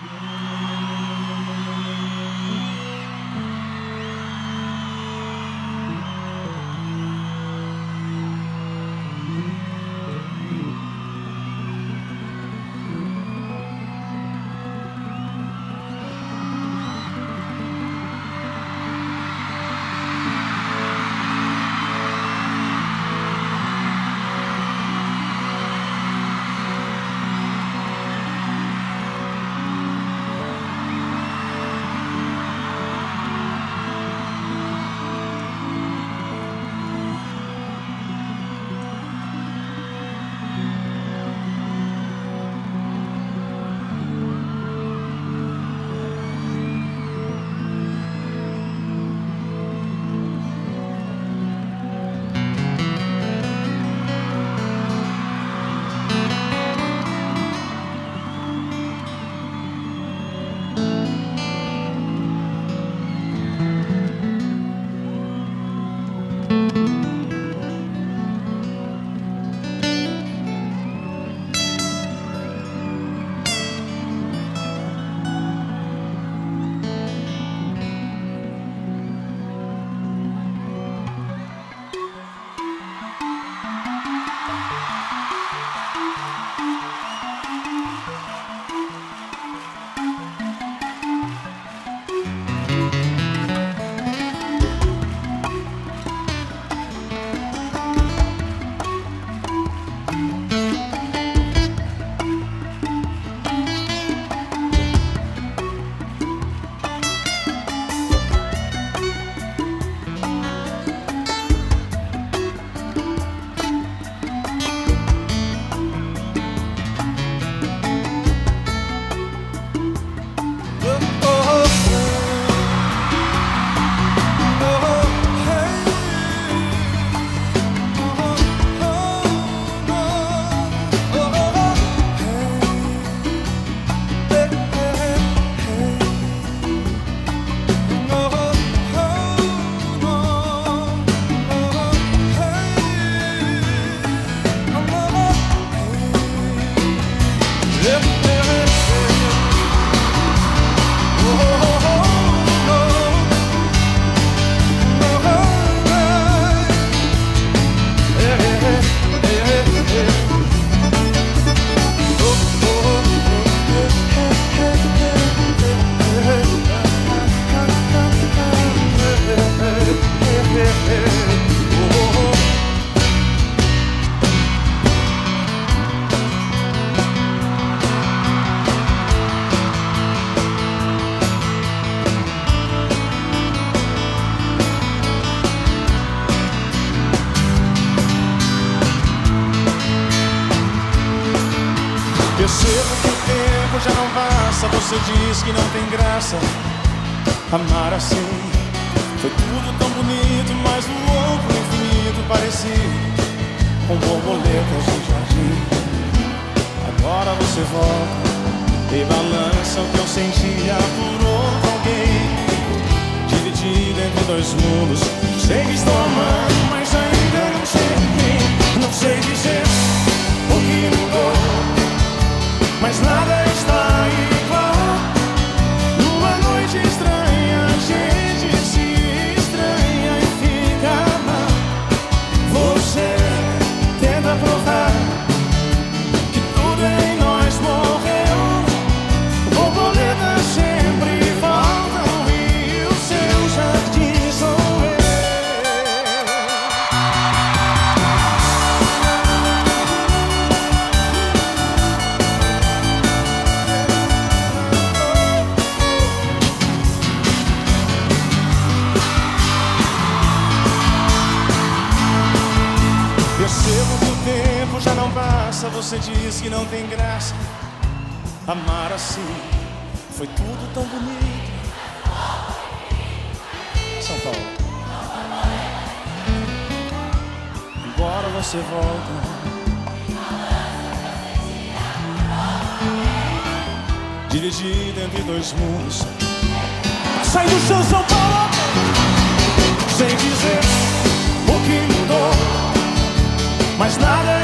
Mm-hmm. Percebo que o tempo já não passa. Você diz que não tem graça. Amar assim foi tudo tão bonito, mas no outro infinito parecia com borboletas no jardim. Agora você volta e balança o que eu sentia por outro alguém. Dividido entre dois mundos. Sei que estou amando, Percebo que o tempo já não passa. Você diz que não tem graça. Amar assim foi tudo tão bonito. São Paulo. Agora você volta. Dividido entre dois mundos. Sai do chão, São Paulo. Sem dizer o que. Mas nada